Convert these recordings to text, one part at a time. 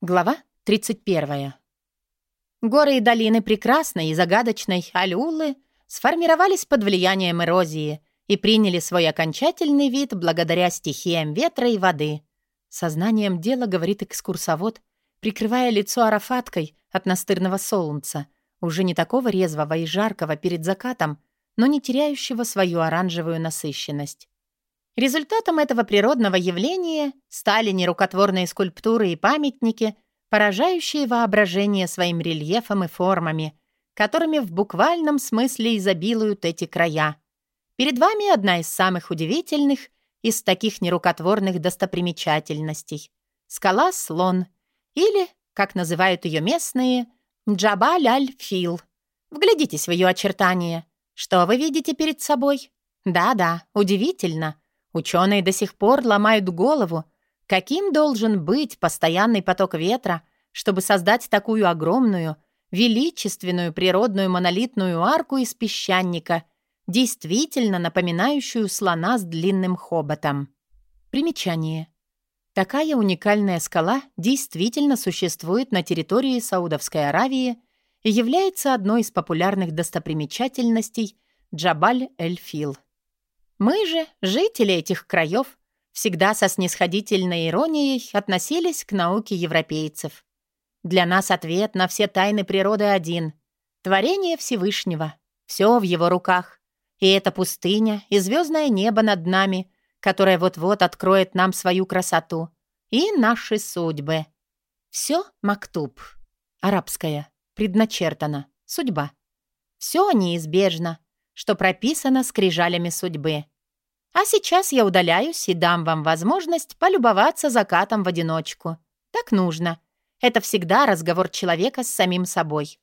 Глава 31. Горы и долины прекрасной и загадочной Алюлы сформировались под влиянием эрозии и приняли свой окончательный вид благодаря стихиям ветра и воды. Сознанием дела говорит экскурсовод, прикрывая лицо арафаткой от настырного солнца, уже не такого резвого и жаркого перед закатом, но не теряющего свою оранжевую насыщенность. Результатом этого природного явления стали нерукотворные скульптуры и памятники, поражающие воображение своим рельефом и формами, которыми в буквальном смысле изобилуют эти края. Перед вами одна из самых удивительных из таких нерукотворных достопримечательностей — скала-слон, или, как называют ее местные, Джабаль-аль-Фил. Вглядитесь в ее очертания. Что вы видите перед собой? Да-да, удивительно — Ученые до сих пор ломают голову, каким должен быть постоянный поток ветра, чтобы создать такую огромную, величественную природную монолитную арку из песчаника, действительно напоминающую слона с длинным хоботом. Примечание. Такая уникальная скала действительно существует на территории Саудовской Аравии и является одной из популярных достопримечательностей Джабаль-эль-Фил. Мы же, жители этих краев, всегда со снисходительной иронией относились к науке европейцев. Для нас ответ на все тайны природы один — творение Всевышнего. Все в его руках. И эта пустыня, и звездное небо над нами, которое вот-вот откроет нам свою красоту, и наши судьбы. Все мактуб. Арабская. Предначертано. Судьба. Все неизбежно что прописано скрижалями судьбы. А сейчас я удаляюсь и дам вам возможность полюбоваться закатом в одиночку. Так нужно. Это всегда разговор человека с самим собой.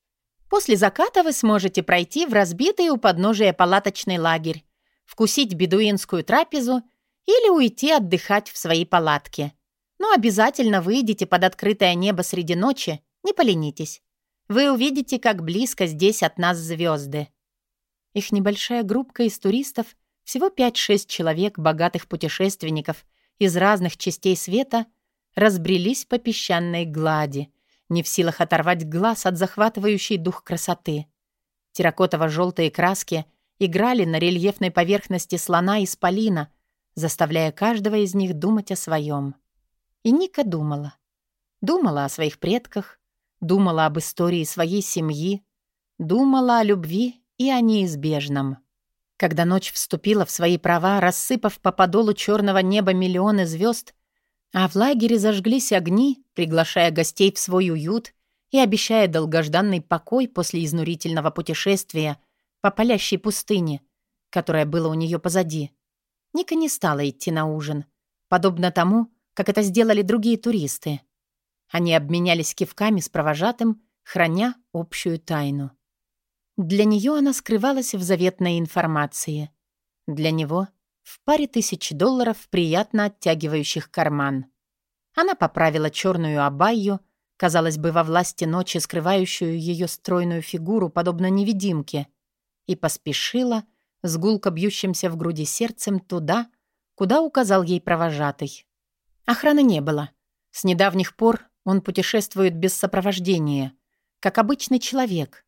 После заката вы сможете пройти в разбитый у подножия палаточный лагерь, вкусить бедуинскую трапезу или уйти отдыхать в своей палатке. Но обязательно выйдите под открытое небо среди ночи, не поленитесь. Вы увидите, как близко здесь от нас звезды. Их небольшая группка из туристов, всего 5-6 человек, богатых путешественников из разных частей света, разбрелись по песчаной глади, не в силах оторвать глаз от захватывающей дух красоты. Терракотово-желтые краски играли на рельефной поверхности слона и спалина, заставляя каждого из них думать о своем. И Ника думала. Думала о своих предках, думала об истории своей семьи, думала о любви и о неизбежном. Когда ночь вступила в свои права, рассыпав по подолу черного неба миллионы звезд, а в лагере зажглись огни, приглашая гостей в свой уют и обещая долгожданный покой после изнурительного путешествия по палящей пустыне, которое было у нее позади. Ника не стала идти на ужин, подобно тому, как это сделали другие туристы. Они обменялись кивками с провожатым, храня общую тайну. Для нее она скрывалась в заветной информации. Для него — в паре тысяч долларов, приятно оттягивающих карман. Она поправила черную абайю, казалось бы, во власти ночи скрывающую ее стройную фигуру, подобно невидимке, и поспешила с гулко бьющимся в груди сердцем туда, куда указал ей провожатый. Охраны не было. С недавних пор он путешествует без сопровождения, как обычный человек,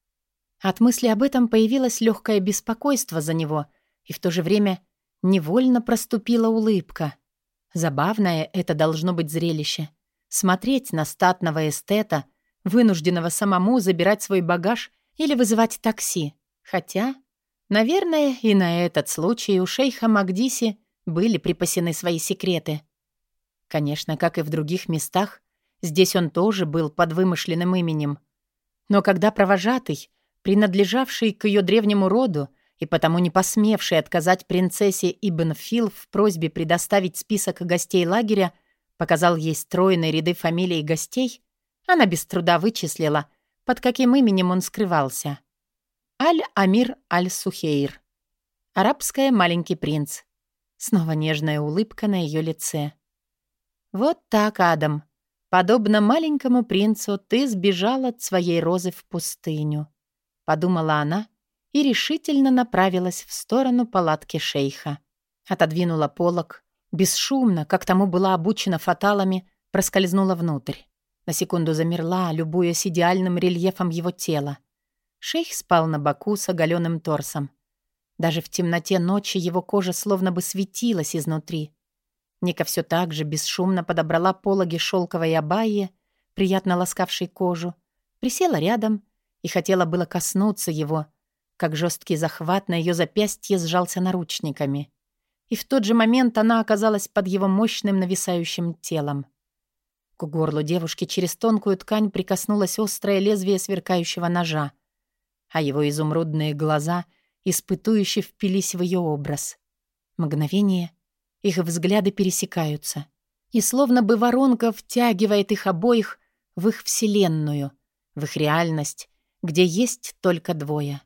от мысли об этом появилось легкое беспокойство за него, и в то же время невольно проступила улыбка. Забавное это должно быть зрелище. Смотреть на статного эстета, вынужденного самому забирать свой багаж или вызывать такси. Хотя, наверное, и на этот случай у шейха Магдиси были припасены свои секреты. Конечно, как и в других местах, здесь он тоже был под вымышленным именем. Но когда провожатый принадлежавший к ее древнему роду и потому не посмевший отказать принцессе Ибн Фил в просьбе предоставить список гостей лагеря, показал ей стройные ряды фамилий гостей, она без труда вычислила, под каким именем он скрывался. Аль-Амир Аль-Сухейр. Арабская «Маленький принц». Снова нежная улыбка на ее лице. «Вот так, Адам. Подобно маленькому принцу, ты сбежал от своей розы в пустыню подумала она и решительно направилась в сторону палатки шейха. Отодвинула полог, бесшумно, как тому была обучена фаталами, проскользнула внутрь. На секунду замерла, любуясь идеальным рельефом его тела. Шейх спал на боку с оголенным торсом. Даже в темноте ночи его кожа словно бы светилась изнутри. Ника все так же бесшумно подобрала пологи шелковой абайи, приятно ласкавшей кожу, присела рядом и хотела было коснуться его, как жесткий захват на ее запястье сжался наручниками. И в тот же момент она оказалась под его мощным нависающим телом. К горлу девушки через тонкую ткань прикоснулось острое лезвие сверкающего ножа, а его изумрудные глаза испытующе впились в ее образ. Мгновение, их взгляды пересекаются, и словно бы воронка втягивает их обоих в их вселенную, в их реальность, где есть только двое.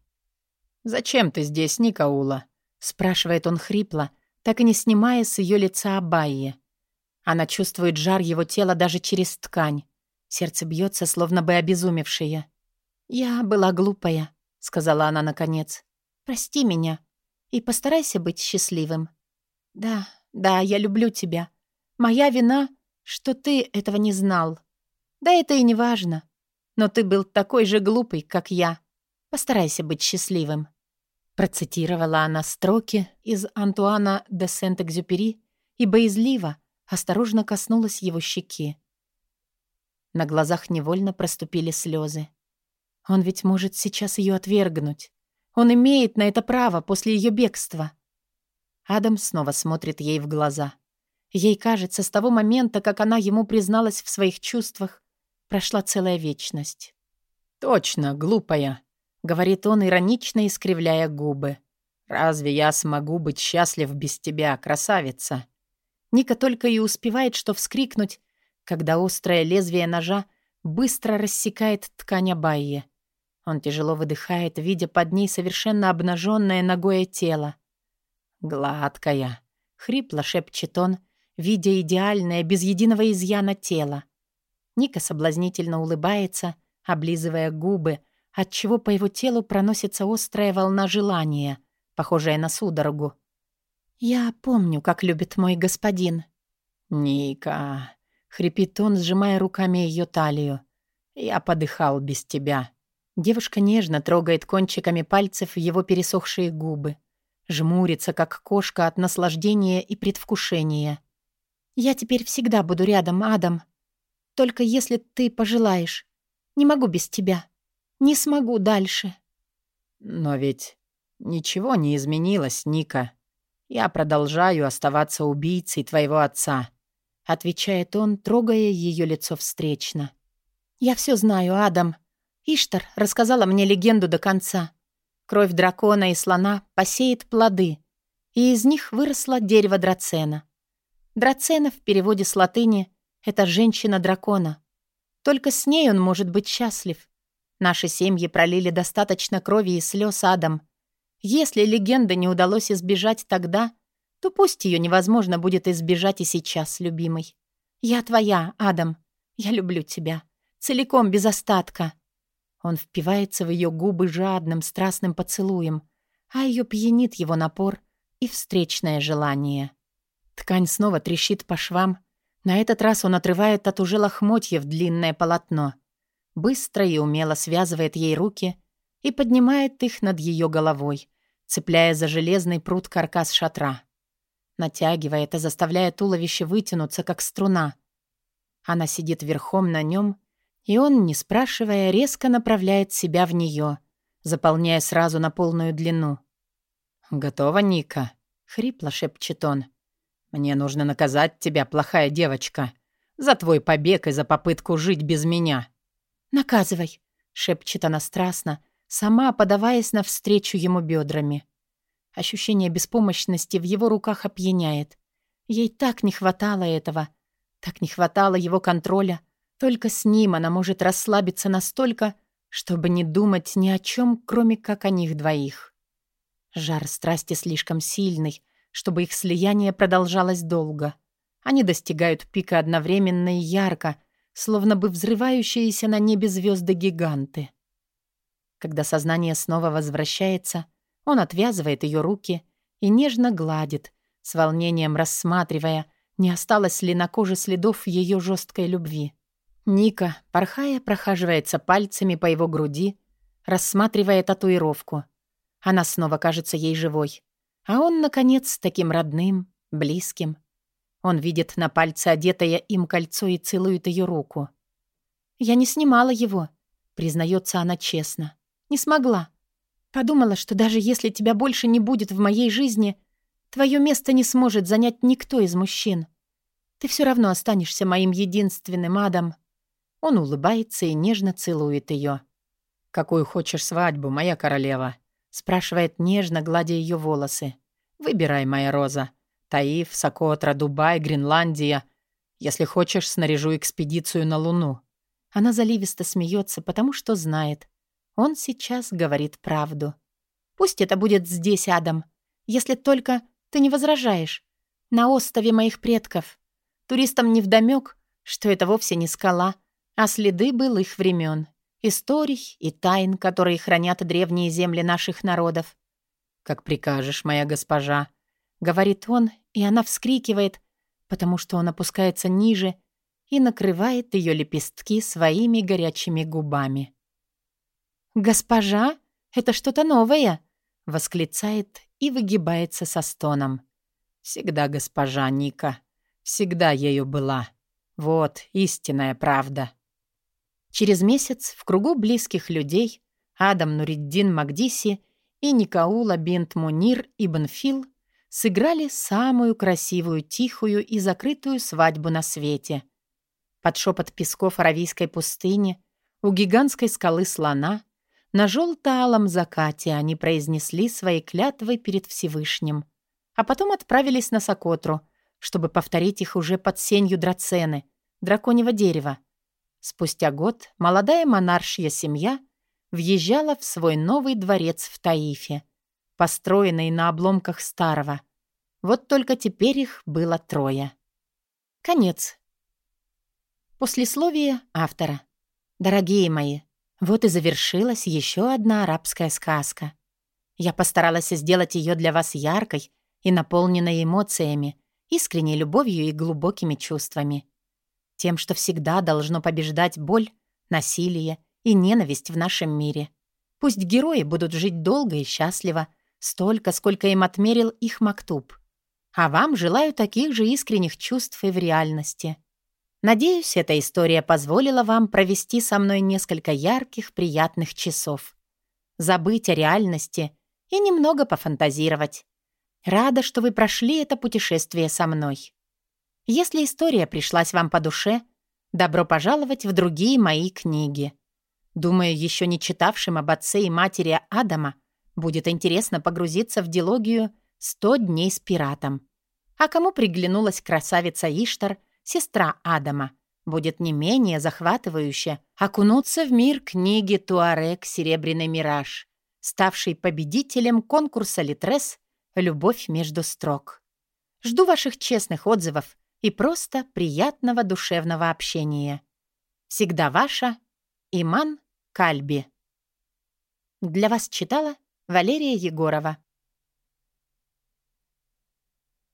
«Зачем ты здесь, Никаула?» — спрашивает он хрипло, так и не снимая с ее лица Абайи. Она чувствует жар его тела даже через ткань. Сердце бьется, словно бы обезумевшее. «Я была глупая», — сказала она наконец. «Прости меня и постарайся быть счастливым. Да, да, я люблю тебя. Моя вина, что ты этого не знал. Да это и не важно. Но ты был такой же глупый, как я. Постарайся быть счастливым». Процитировала она строки из Антуана де Сент-Экзюпери и боязливо, осторожно коснулась его щеки. На глазах невольно проступили слезы. Он ведь может сейчас ее отвергнуть. Он имеет на это право после ее бегства. Адам снова смотрит ей в глаза. Ей кажется, с того момента, как она ему призналась в своих чувствах, прошла целая вечность. «Точно, глупая», — говорит он, иронично искривляя губы. «Разве я смогу быть счастлив без тебя, красавица?» Ника только и успевает, что вскрикнуть, когда острое лезвие ножа быстро рассекает ткань Абайи. Он тяжело выдыхает, видя под ней совершенно обнаженное ногое тело. «Гладкая», — хрипло шепчет он, видя идеальное, без единого изъяна тело. Ника соблазнительно улыбается, облизывая губы, отчего по его телу проносится острая волна желания, похожая на судорогу. «Я помню, как любит мой господин». «Ника», — хрипит он, сжимая руками ее талию. «Я подыхал без тебя». Девушка нежно трогает кончиками пальцев его пересохшие губы. Жмурится, как кошка от наслаждения и предвкушения. «Я теперь всегда буду рядом, Адам. Только если ты пожелаешь. Не могу без тебя. Не смогу дальше». «Но ведь ничего не изменилось, Ника», «Я продолжаю оставаться убийцей твоего отца», — отвечает он, трогая ее лицо встречно. «Я все знаю, Адам. Иштар рассказала мне легенду до конца. Кровь дракона и слона посеет плоды, и из них выросло дерево драцена. Драцена в переводе с латыни — это женщина-дракона. Только с ней он может быть счастлив. Наши семьи пролили достаточно крови и слез Адам, если легенды не удалось избежать тогда, то пусть ее невозможно будет избежать и сейчас, любимый. Я твоя, Адам. Я люблю тебя. Целиком, без остатка. Он впивается в ее губы жадным, страстным поцелуем, а ее пьянит его напор и встречное желание. Ткань снова трещит по швам. На этот раз он отрывает от уже лохмотьев длинное полотно. Быстро и умело связывает ей руки и поднимает их над ее головой, цепляя за железный пруд каркас шатра. Натягивая это, заставляя туловище вытянуться, как струна. Она сидит верхом на нем, и он, не спрашивая, резко направляет себя в нее, заполняя сразу на полную длину. «Готова, Ника?» — хрипло шепчет он. «Мне нужно наказать тебя, плохая девочка, за твой побег и за попытку жить без меня». «Наказывай», — шепчет она страстно, сама подаваясь навстречу ему бедрами. Ощущение беспомощности в его руках опьяняет. Ей так не хватало этого, так не хватало его контроля. Только с ним она может расслабиться настолько, чтобы не думать ни о чем, кроме как о них двоих. Жар страсти слишком сильный, чтобы их слияние продолжалось долго. Они достигают пика одновременно и ярко, словно бы взрывающиеся на небе звезды гиганты. Когда сознание снова возвращается, он отвязывает ее руки и нежно гладит, с волнением рассматривая, не осталось ли на коже следов ее жесткой любви. Ника, порхая, прохаживается пальцами по его груди, рассматривая татуировку. Она снова кажется ей живой. А он, наконец, таким родным, близким. Он видит на пальце одетое им кольцо и целует ее руку. «Я не снимала его», — признается она честно. «Не смогла. Подумала, что даже если тебя больше не будет в моей жизни, твое место не сможет занять никто из мужчин. Ты все равно останешься моим единственным адом». Он улыбается и нежно целует ее. «Какую хочешь свадьбу, моя королева?» Спрашивает нежно, гладя ее волосы. «Выбирай, моя роза. Таиф, Сокотра, Дубай, Гренландия. Если хочешь, снаряжу экспедицию на Луну». Она заливисто смеется, потому что знает. Он сейчас говорит правду. «Пусть это будет здесь, Адам, если только ты не возражаешь. На острове моих предков. Туристам невдомёк, что это вовсе не скала, а следы былых времен, историй и тайн, которые хранят древние земли наших народов. «Как прикажешь, моя госпожа», — говорит он, и она вскрикивает, потому что он опускается ниже и накрывает ее лепестки своими горячими губами. «Госпожа, это что-то новое!» — восклицает и выгибается со стоном. «Всегда госпожа Ника», Всегда ею была. Вот истинная правда. Через месяц в кругу близких людей Адам Нуриддин Магдиси и Никаула бинт Мунир Ибн Фил сыграли самую красивую, тихую и закрытую свадьбу на свете. Под шепот песков Аравийской пустыни, у гигантской скалы слона, на желто-алом закате они произнесли свои клятвы перед Всевышним, а потом отправились на Сокотру — чтобы повторить их уже под сенью драцены, драконьего дерева. Спустя год молодая монаршья семья въезжала в свой новый дворец в Таифе, построенный на обломках старого. Вот только теперь их было трое. Конец. Послесловие автора. Дорогие мои, вот и завершилась еще одна арабская сказка. Я постаралась сделать ее для вас яркой и наполненной эмоциями, искренней любовью и глубокими чувствами. Тем, что всегда должно побеждать боль, насилие и ненависть в нашем мире. Пусть герои будут жить долго и счастливо, столько, сколько им отмерил их Мактуб. А вам желаю таких же искренних чувств и в реальности. Надеюсь, эта история позволила вам провести со мной несколько ярких, приятных часов. Забыть о реальности и немного пофантазировать. Рада, что вы прошли это путешествие со мной. Если история пришлась вам по душе, добро пожаловать в другие мои книги. Думаю, еще не читавшим об отце и матери Адама будет интересно погрузиться в дилогию «Сто дней с пиратом». А кому приглянулась красавица Иштар, сестра Адама, будет не менее захватывающе окунуться в мир книги «Туарек. Серебряный мираж», ставший победителем конкурса «Литрес» любовь между строк. Жду ваших честных отзывов и просто приятного душевного общения. Всегда ваша Иман Кальби. Для вас читала Валерия Егорова.